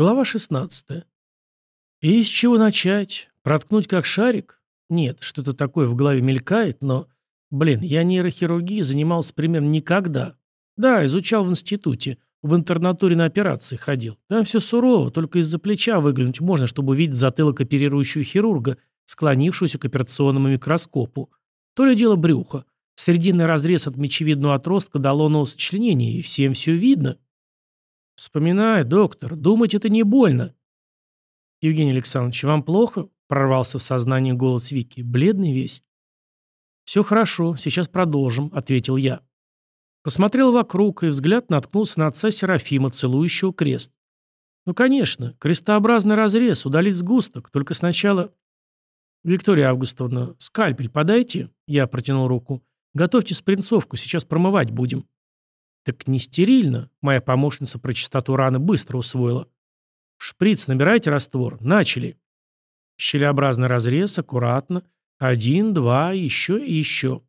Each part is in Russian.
Глава 16. И с чего начать? Проткнуть как шарик? Нет, что-то такое в голове мелькает, но... Блин, я нейрохирургией занимался примерно никогда. Да, изучал в институте. В интернатуре на операции ходил. Там все сурово, только из-за плеча выглянуть можно, чтобы увидеть затылок оперирующего хирурга, склонившегося к операционному микроскопу. То ли дело брюха. Срединный разрез от мечевидного отростка лонного сочленения, и всем все видно. «Вспоминай, доктор, думать это не больно». «Евгений Александрович, вам плохо?» – прорвался в сознание голос Вики. «Бледный весь». «Все хорошо, сейчас продолжим», – ответил я. Посмотрел вокруг, и взгляд наткнулся на отца Серафима, целующего крест. «Ну, конечно, крестообразный разрез, удалить сгусток, только сначала...» «Виктория Августовна, скальпель подайте?» Я протянул руку. «Готовьте спринцовку, сейчас промывать будем». Так не стерильно. Моя помощница про чистоту раны быстро усвоила. Шприц, набирайте раствор. Начали. Щелеобразный разрез, аккуратно. Один, два, еще и еще.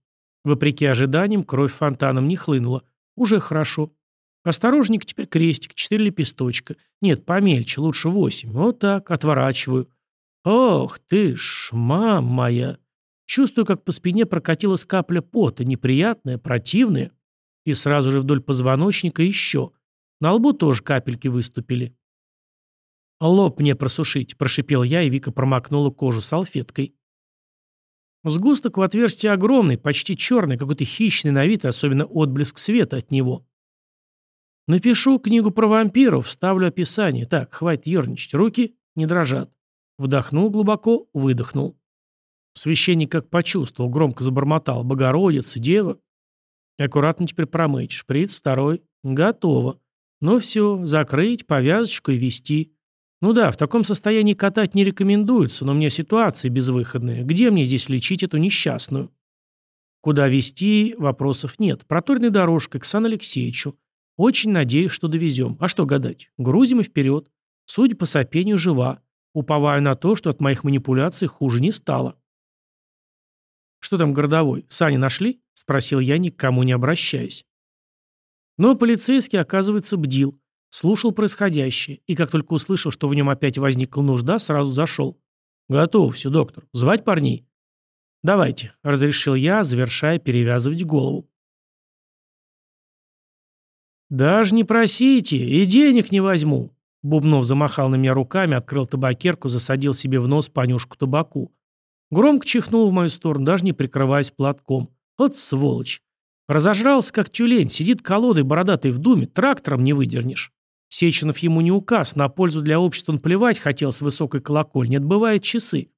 Вопреки ожиданиям, кровь фонтаном не хлынула. Уже хорошо. Осторожненько теперь крестик, четыре лепесточка. Нет, помельче, лучше восемь. Вот так, отворачиваю. Ох ты ж, мама моя. Чувствую, как по спине прокатилась капля пота, неприятная, противная. И сразу же вдоль позвоночника еще. На лбу тоже капельки выступили. «Лоб мне просушить», – прошипел я, и Вика промокнула кожу салфеткой. Сгусток в отверстии огромный, почти черный, какой-то хищный на вид, особенно отблеск света от него. Напишу книгу про вампиров, вставлю описание. Так, хватит ерничать, руки не дрожат. Вдохнул глубоко, выдохнул. Священник как почувствовал, громко забормотал. Богородица, дева. Аккуратно теперь промыть. Шприц второй. Готово. Ну все, закрыть, повязочку и вести. Ну да, в таком состоянии катать не рекомендуется, но у меня ситуация безвыходная. Где мне здесь лечить эту несчастную? Куда вести, вопросов нет. Проторной дорожкой к Сан Алексеевичу. Очень надеюсь, что довезем. А что гадать? Грузим и вперед. Судя по сопению, жива. Уповаю на то, что от моих манипуляций хуже не стало. «Что там городовой? Сани нашли?» – спросил я, ни к кому не обращаясь. Но полицейский, оказывается, бдил, слушал происходящее, и как только услышал, что в нем опять возникла нужда, сразу зашел. «Готово все, доктор. Звать парней?» «Давайте», – разрешил я, завершая перевязывать голову. «Даже не просите, и денег не возьму». Бубнов замахал на меня руками, открыл табакерку, засадил себе в нос понюшку табаку. Громко чихнул в мою сторону, даже не прикрываясь платком. Вот сволочь. Разожрался, как тюлень, сидит колодой бородатой в думе, трактором не выдернешь. Сеченов ему не указ, на пользу для общества он плевать хотел с высокой колокольни, отбывает часы.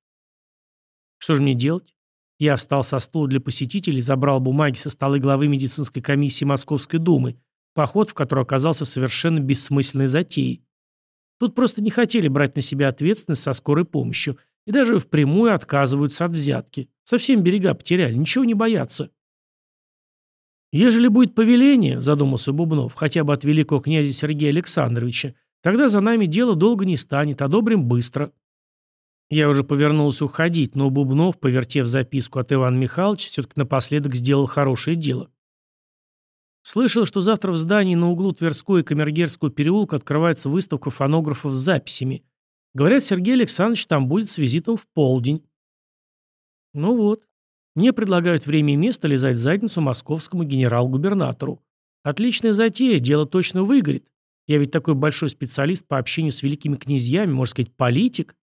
Что же мне делать? Я встал со стула для посетителей, забрал бумаги со стола главы медицинской комиссии Московской думы, поход в который оказался совершенно бессмысленной затеей. Тут просто не хотели брать на себя ответственность со скорой помощью – и даже впрямую отказываются от взятки. Совсем берега потеряли, ничего не боятся. Ежели будет повеление, задумался Бубнов, хотя бы от великого князя Сергея Александровича, тогда за нами дело долго не станет, одобрим быстро. Я уже повернулся уходить, но Бубнов, повертев записку от Ивана Михайловича, все-таки напоследок сделал хорошее дело. Слышал, что завтра в здании на углу Тверской и Камергерского переулка открывается выставка фонографов с записями. Говорят, Сергей Александрович там будет с визитом в полдень. Ну вот. Мне предлагают время и место лизать задницу московскому генерал-губернатору. Отличная затея, дело точно выгорит. Я ведь такой большой специалист по общению с великими князьями, можно сказать, политик.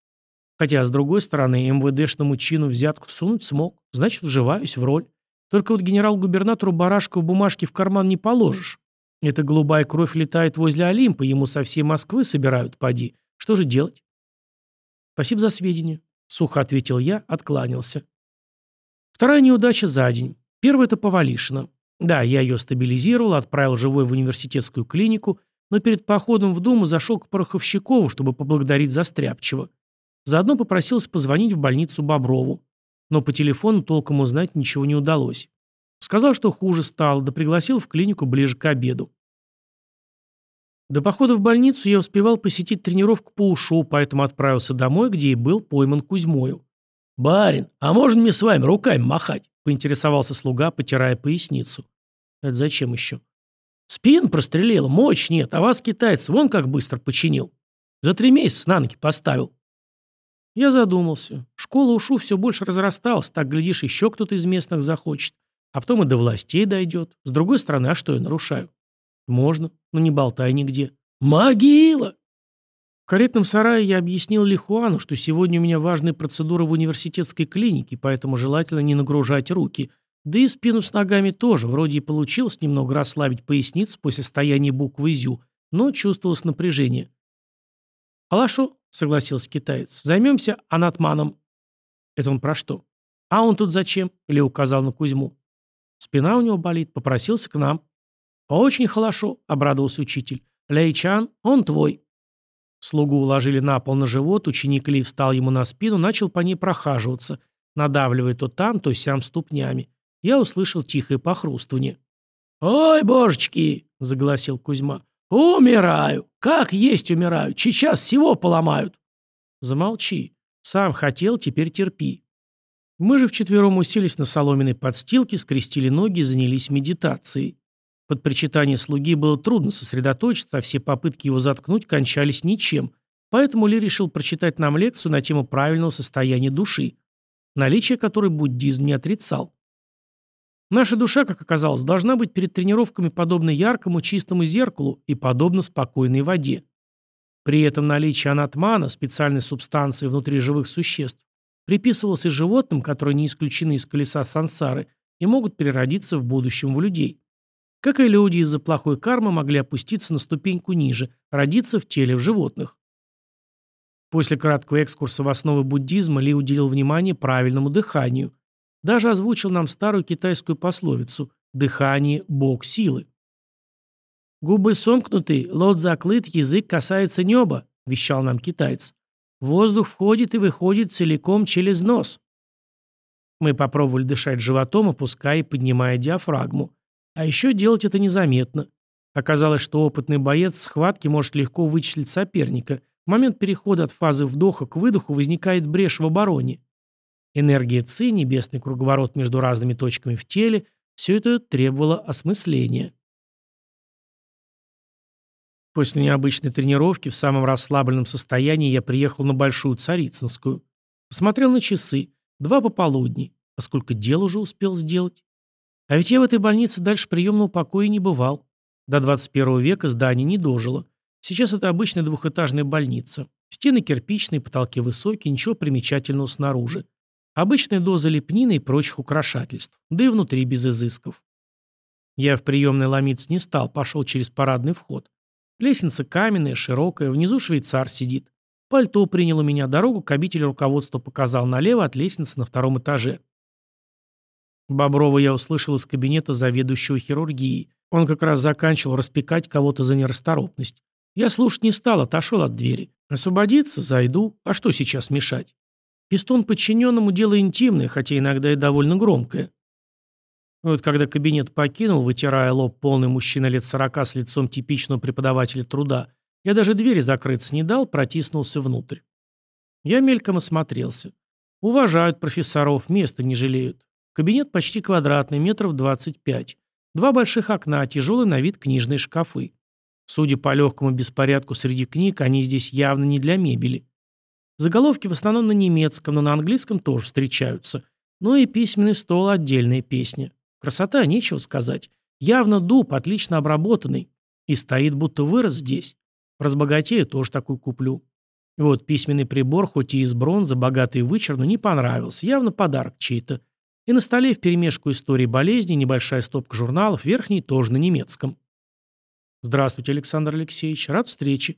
Хотя, с другой стороны, МВДшному чину взятку сунуть смог, значит, вживаюсь в роль. Только вот генерал-губернатору барашку в бумажке в карман не положишь. Эта голубая кровь летает возле Олимпа, ему со всей Москвы собирают, поди. Что же делать? «Спасибо за сведения», — сухо ответил я, откланялся. Вторая неудача за день. Первая — это Повалишина. Да, я ее стабилизировал, отправил живой в университетскую клинику, но перед походом в Думу зашел к Пороховщикову, чтобы поблагодарить за Стряпчева. Заодно попросился позвонить в больницу Боброву. Но по телефону толком узнать ничего не удалось. Сказал, что хуже стало, да пригласил в клинику ближе к обеду. До похода в больницу я успевал посетить тренировку по ушу, поэтому отправился домой, где и был пойман Кузьмою. «Барин, а можно мне с вами руками махать?» — поинтересовался слуга, потирая поясницу. «Это зачем еще?» «Спин прострелил, мочь нет, а вас, китайцы, вон как быстро починил». За три месяца на ноги поставил. Я задумался. Школа ушу все больше разрасталась, так, глядишь, еще кто-то из местных захочет. А потом и до властей дойдет. С другой стороны, а что я нарушаю? Можно, но не болтай нигде. Могила! В каретном сарае я объяснил Лихуану, что сегодня у меня важные процедуры в университетской клинике, поэтому желательно не нагружать руки. Да и спину с ногами тоже. Вроде и получилось немного расслабить поясницу после стояния буквы «зю», но чувствовалось напряжение. «Хорошо», — согласился китаец. «Займемся анатманом». «Это он про что?» «А он тут зачем?» — Ли указал на Кузьму. «Спина у него болит. Попросился к нам». «Очень хорошо», — обрадовался учитель. «Лейчан, он твой». Слугу уложили на пол на живот, ученик Ли встал ему на спину, начал по ней прохаживаться, надавливая то там, то сям ступнями. Я услышал тихое похрустывание. «Ой, божечки!» — загласил Кузьма. «Умираю! Как есть умираю! Сейчас всего поломают!» «Замолчи. Сам хотел, теперь терпи». Мы же вчетвером уселись на соломенной подстилке, скрестили ноги и занялись медитацией. Под причитание слуги было трудно сосредоточиться, а все попытки его заткнуть кончались ничем, поэтому Ли решил прочитать нам лекцию на тему правильного состояния души, наличие которой буддизм не отрицал. Наша душа, как оказалось, должна быть перед тренировками подобно яркому чистому зеркалу и подобно спокойной воде. При этом наличие анатмана, специальной субстанции внутри живых существ, приписывалось и животным, которые не исключены из колеса сансары и могут переродиться в будущем в людей. Как и люди из-за плохой кармы могли опуститься на ступеньку ниже, родиться в теле в животных. После краткого экскурса в основы буддизма Ли уделил внимание правильному дыханию – даже озвучил нам старую китайскую пословицу «дыхание – бог силы». «Губы сомкнуты, лот заклыт, язык касается неба», – вещал нам китаец. «Воздух входит и выходит целиком через нос». Мы попробовали дышать животом, опуская и поднимая диафрагму. А еще делать это незаметно. Оказалось, что опытный боец в схватке может легко вычислить соперника. В момент перехода от фазы вдоха к выдоху возникает брешь в обороне. Энергия ЦИ, небесный круговорот между разными точками в теле – все это требовало осмысления. После необычной тренировки в самом расслабленном состоянии я приехал на Большую Царицынскую. Посмотрел на часы. Два пополудни. А сколько дел уже успел сделать? А ведь я в этой больнице дальше приемного покоя не бывал. До 21 века здание не дожило. Сейчас это обычная двухэтажная больница. Стены кирпичные, потолки высокие, ничего примечательного снаружи. Обычная доза лепнины и прочих украшательств, да и внутри без изысков. Я в приемной ломиться не стал, пошел через парадный вход. Лестница каменная, широкая, внизу швейцар сидит. Пальто принял у меня, дорогу к обители руководства показал налево от лестницы на втором этаже. Боброва я услышал из кабинета заведующего хирургии. Он как раз заканчивал распекать кого-то за нерасторопность. Я слушать не стал, отошел от двери. Освободиться? Зайду. А что сейчас мешать? Пистон подчиненному дело интимное, хотя иногда и довольно громкое. Вот когда кабинет покинул, вытирая лоб полный мужчина лет сорока с лицом типичного преподавателя труда, я даже двери закрыться не дал, протиснулся внутрь. Я мельком осмотрелся. Уважают профессоров, места не жалеют. Кабинет почти квадратный, метров 25. Два больших окна, тяжелый на вид книжные шкафы. Судя по легкому беспорядку среди книг, они здесь явно не для мебели. Заголовки в основном на немецком, но на английском тоже встречаются. Ну и письменный стол – отдельная песня. Красота, нечего сказать. Явно дуб, отлично обработанный. И стоит, будто вырос здесь. Разбогатею, тоже такой куплю. Вот письменный прибор, хоть и из бронзы, богатый и вычер, но не понравился. Явно подарок чей-то. И на столе вперемешку истории болезни, небольшая стопка журналов, верхний тоже на немецком. Здравствуйте, Александр Алексеевич. Рад встрече.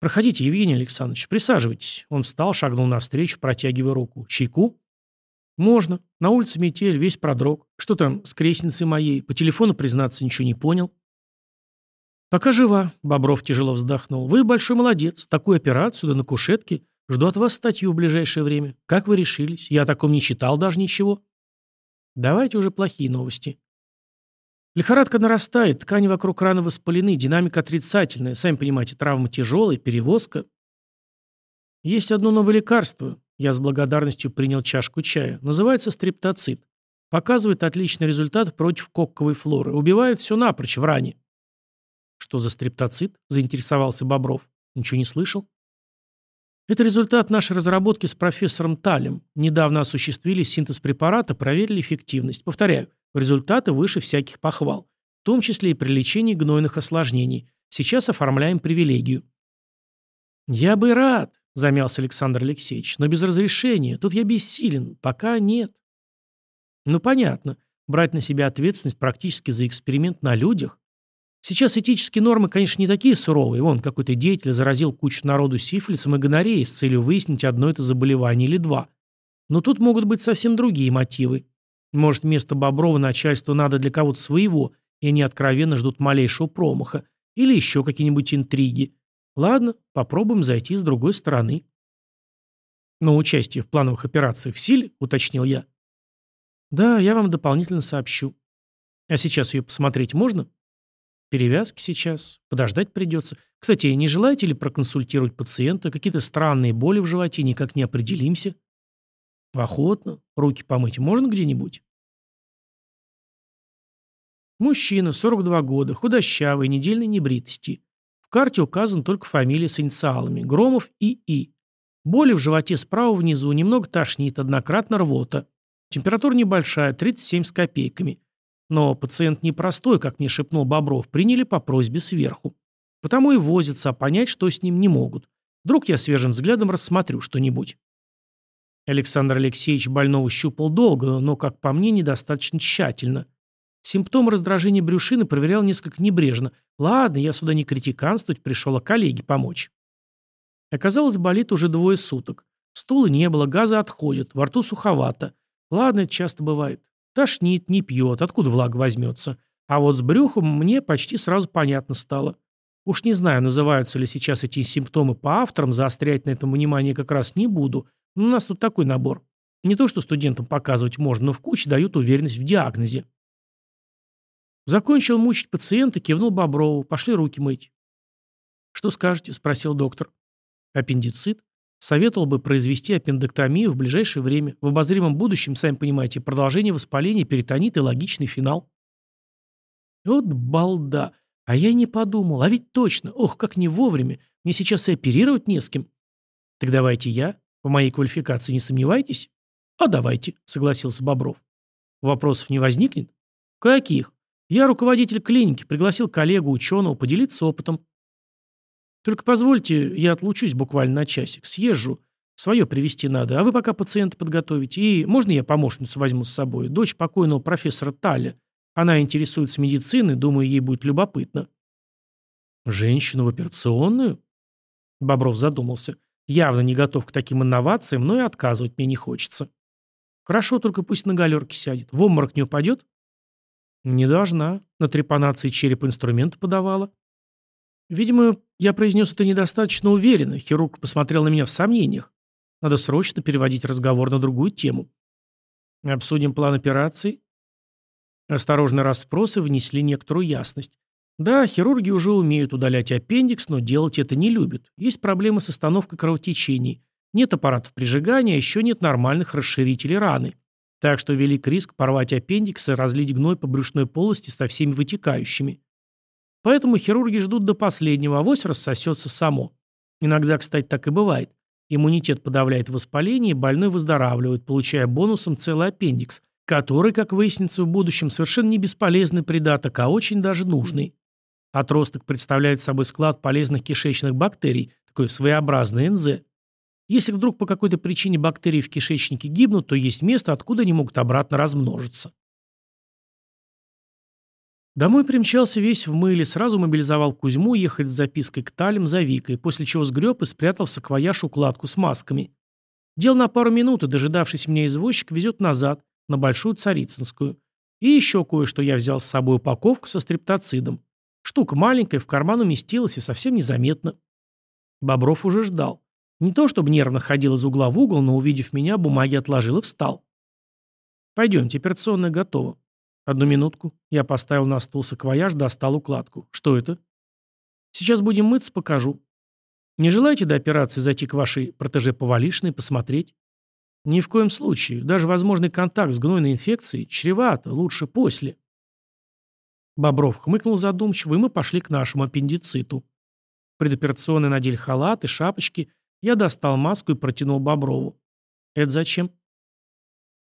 «Проходите, Евгений Александрович, присаживайтесь». Он встал, шагнул навстречу, протягивая руку. «Чайку?» «Можно. На улице метель, весь продрог. Что там с крестницей моей? По телефону, признаться, ничего не понял». «Пока жива», — Бобров тяжело вздохнул. «Вы большой молодец. Такую операцию, да на кушетке. Жду от вас статью в ближайшее время. Как вы решились? Я о таком не читал даже ничего». «Давайте уже плохие новости. Лихорадка нарастает, ткани вокруг раны воспалены, динамика отрицательная. Сами понимаете, травма тяжелая, перевозка. Есть одно новое лекарство. Я с благодарностью принял чашку чая. Называется стрептоцит. Показывает отличный результат против кокковой флоры. Убивает все напрочь в ране. Что за стрептоцит? Заинтересовался Бобров. Ничего не слышал? Это результат нашей разработки с профессором Талем. Недавно осуществили синтез препарата, проверили эффективность. Повторяю, результаты выше всяких похвал. В том числе и при лечении гнойных осложнений. Сейчас оформляем привилегию. Я бы рад, замялся Александр Алексеевич, но без разрешения. Тут я бессилен. Пока нет. Ну понятно. Брать на себя ответственность практически за эксперимент на людях. Сейчас этические нормы, конечно, не такие суровые. Вон, какой-то деятель заразил кучу народу сифилисом и гонореей с целью выяснить одно это заболевание или два. Но тут могут быть совсем другие мотивы. Может, вместо Боброва начальству надо для кого-то своего, и они откровенно ждут малейшего промаха. Или еще какие-нибудь интриги. Ладно, попробуем зайти с другой стороны. Но участие в плановых операциях в силе, уточнил я. Да, я вам дополнительно сообщу. А сейчас ее посмотреть можно? Перевязки сейчас. Подождать придется. Кстати, не желаете ли проконсультировать пациента? Какие-то странные боли в животе, никак не определимся. Охотно. Руки помыть можно где-нибудь? Мужчина, 42 года, худощавый, недельной небритости. В карте указан только фамилия с инициалами. Громов И.И. Боли в животе справа внизу, немного тошнит, однократно рвота. Температура небольшая, 37 с копейками. Но пациент непростой, как мне шепнул Бобров, приняли по просьбе сверху. Потому и возятся, а понять, что с ним не могут. Вдруг я свежим взглядом рассмотрю что-нибудь. Александр Алексеевич больного щупал долго, но, как по мне, недостаточно тщательно. Симптомы раздражения брюшины проверял несколько небрежно. Ладно, я сюда не критиканствовать пришел, а коллеге помочь. Оказалось, болит уже двое суток. Стула не было, газа отходят, во рту суховато. Ладно, это часто бывает. Тошнит, не пьет, откуда влага возьмется. А вот с брюхом мне почти сразу понятно стало. Уж не знаю, называются ли сейчас эти симптомы по авторам, заострять на этом внимание как раз не буду. Но у нас тут такой набор. Не то, что студентам показывать можно, но в куче дают уверенность в диагнозе. Закончил мучить пациента, кивнул Боброву. Пошли руки мыть. «Что скажете?» – спросил доктор. «Аппендицит?» Советовал бы произвести аппендэктомию в ближайшее время. В обозримом будущем, сами понимаете, продолжение воспаления, перитонит и логичный финал. Вот балда. А я не подумал. А ведь точно. Ох, как не вовремя. Мне сейчас и оперировать не с кем. Так давайте я. В моей квалификации не сомневаетесь? А давайте, согласился Бобров. Вопросов не возникнет? Каких? Я руководитель клиники, пригласил коллегу, ученого, поделиться опытом. Только позвольте, я отлучусь буквально на часик, съезжу. Свое привести надо, а вы пока пациента подготовите. И можно я помощницу возьму с собой? Дочь покойного профессора Талля. Она интересуется медициной, думаю, ей будет любопытно. Женщину в операционную? Бобров задумался. Явно не готов к таким инновациям, но и отказывать мне не хочется. Хорошо, только пусть на галерке сядет. В обморок не упадет? Не должна. На трепанации череп инструмент подавала. Видимо, я произнес это недостаточно уверенно. Хирург посмотрел на меня в сомнениях. Надо срочно переводить разговор на другую тему. Обсудим план операции. Осторожные расспросы внесли некоторую ясность. Да, хирурги уже умеют удалять аппендикс, но делать это не любят. Есть проблемы с остановкой кровотечений. Нет аппаратов прижигания, а еще нет нормальных расширителей раны. Так что велик риск порвать аппендикс и разлить гной по брюшной полости со всеми вытекающими. Поэтому хирурги ждут до последнего, авось рассосется само. Иногда, кстати, так и бывает. Иммунитет подавляет воспаление, больной выздоравливает, получая бонусом целый аппендикс, который, как выяснится в будущем, совершенно не бесполезный придаток, а очень даже нужный. Отросток представляет собой склад полезных кишечных бактерий, такой своеобразный НЗ. Если вдруг по какой-то причине бактерии в кишечнике гибнут, то есть место, откуда они могут обратно размножиться. Домой примчался весь в мыле, сразу мобилизовал Кузьму ехать с запиской к Талям за Викой, после чего сгреб и спрятал в саквояж укладку с масками. Дел на пару минут, и дожидавшись меня извозчик везет назад, на Большую Царицынскую. И еще кое-что я взял с собой упаковку со стриптоцидом. Штука маленькая, в карман уместилась и совсем незаметно. Бобров уже ждал. Не то чтобы нервно ходил из угла в угол, но, увидев меня, бумаги отложил и встал. «Пойдемте, операционная готова». «Одну минутку». Я поставил на стул саквояж, достал укладку. «Что это?» «Сейчас будем мыться, покажу». «Не желаете до операции зайти к вашей протеже Повалишной посмотреть?» «Ни в коем случае. Даже возможный контакт с гнойной инфекцией чревато, лучше после». Бобров хмыкнул задумчиво, и мы пошли к нашему аппендициту. Предоперационный надели халаты, шапочки, Я достал маску и протянул Боброву. «Это зачем?»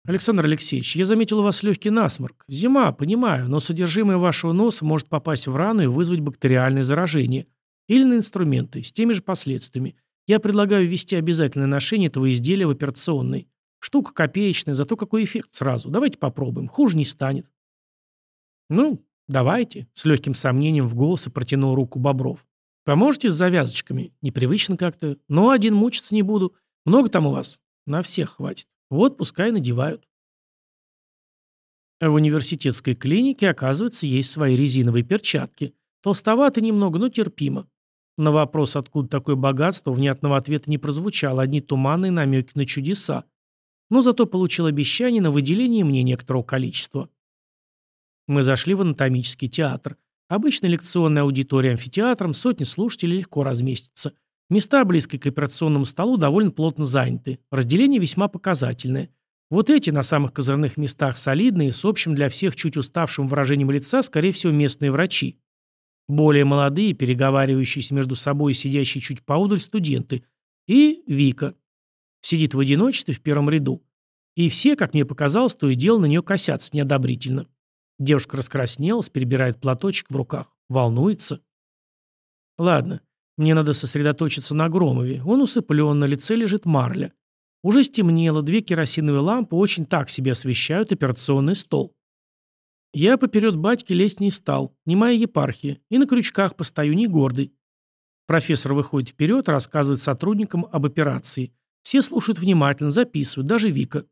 «Александр Алексеевич, я заметил у вас легкий насморк. Зима, понимаю, но содержимое вашего носа может попасть в рану и вызвать бактериальное заражение. Или на инструменты, с теми же последствиями. Я предлагаю ввести обязательное ношение этого изделия в операционной. Штука копеечная, зато какой эффект сразу. Давайте попробуем, хуже не станет». «Ну, давайте», — с легким сомнением в голосе протянул руку Бобров. «Поможете с завязочками? Непривычно как-то. Но один мучиться не буду. Много там у вас? На всех хватит». Вот пускай надевают. В университетской клинике, оказывается, есть свои резиновые перчатки. Толстовато немного, но терпимо. На вопрос, откуда такое богатство, внятного ответа не прозвучало, одни туманные намеки на чудеса. Но зато получил обещание на выделение мне некоторого количества. Мы зашли в анатомический театр. Обычная лекционная аудитория амфитеатром, сотни слушателей легко разместится. Места, близкие к операционному столу, довольно плотно заняты. Разделение весьма показательное. Вот эти на самых козырных местах солидные, с общим для всех чуть уставшим выражением лица, скорее всего, местные врачи. Более молодые, переговаривающиеся между собой и сидящие чуть поудаль студенты. И Вика. Сидит в одиночестве в первом ряду. И все, как мне показалось, то и дело на нее косятся неодобрительно. Девушка раскраснелась, перебирает платочек в руках. Волнуется. Ладно, мне надо сосредоточиться на Громове. Он усыплен, на лице лежит марля. Уже стемнело, две керосиновые лампы очень так себе освещают операционный стол. Я поперед батьки лезть не стал, не моя епархия, и на крючках постою не гордый. Профессор выходит вперед, рассказывает сотрудникам об операции. Все слушают внимательно, записывают, даже Вика.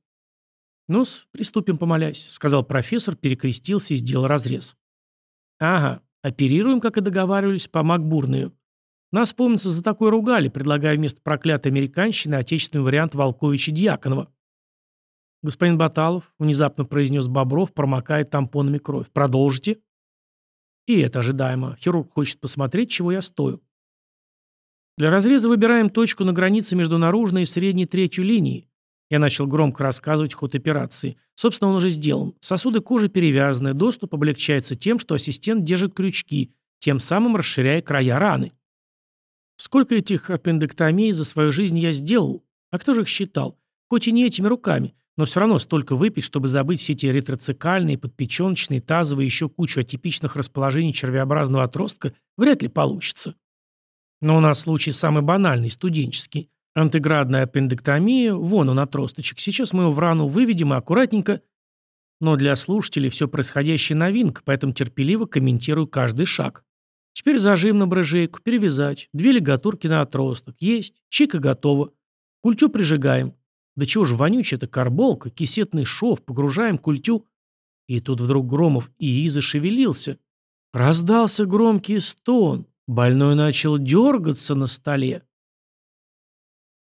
ну приступим помолясь», — сказал профессор, перекрестился и сделал разрез. «Ага, оперируем, как и договаривались, по Макбурную. Нас, помнится, за такое ругали, предлагая вместо проклятой американщины отечественный вариант Волковича-Дьяконова. «Господин Баталов», — внезапно произнес Бобров, промокая тампонами кровь. «Продолжите?» «И это ожидаемо. Хирург хочет посмотреть, чего я стою». Для разреза выбираем точку на границе между наружной и средней третью линией. Я начал громко рассказывать ход операции. Собственно, он уже сделан. Сосуды кожи перевязаны, доступ облегчается тем, что ассистент держит крючки, тем самым расширяя края раны. Сколько этих аппендэктомий за свою жизнь я сделал? А кто же их считал? Хоть и не этими руками, но все равно столько выпить, чтобы забыть все эти ретроцикальные, подпеченочные, тазовые еще кучу атипичных расположений червеобразного отростка, вряд ли получится. Но у нас случай самый банальный, студенческий. Антиградная аппендэктомия, вон он отросточек. Сейчас мы его в рану выведем и аккуратненько... Но для слушателей все происходящее новинка, поэтому терпеливо комментирую каждый шаг. Теперь зажим на брыжейку, перевязать. Две лигатурки на отросток. Есть. Чика готово. Культю прижигаем. Да чего ж вонючая эта карболка, кисетный шов, погружаем культю. И тут вдруг Громов и зашевелился. Раздался громкий стон. Больной начал дергаться на столе.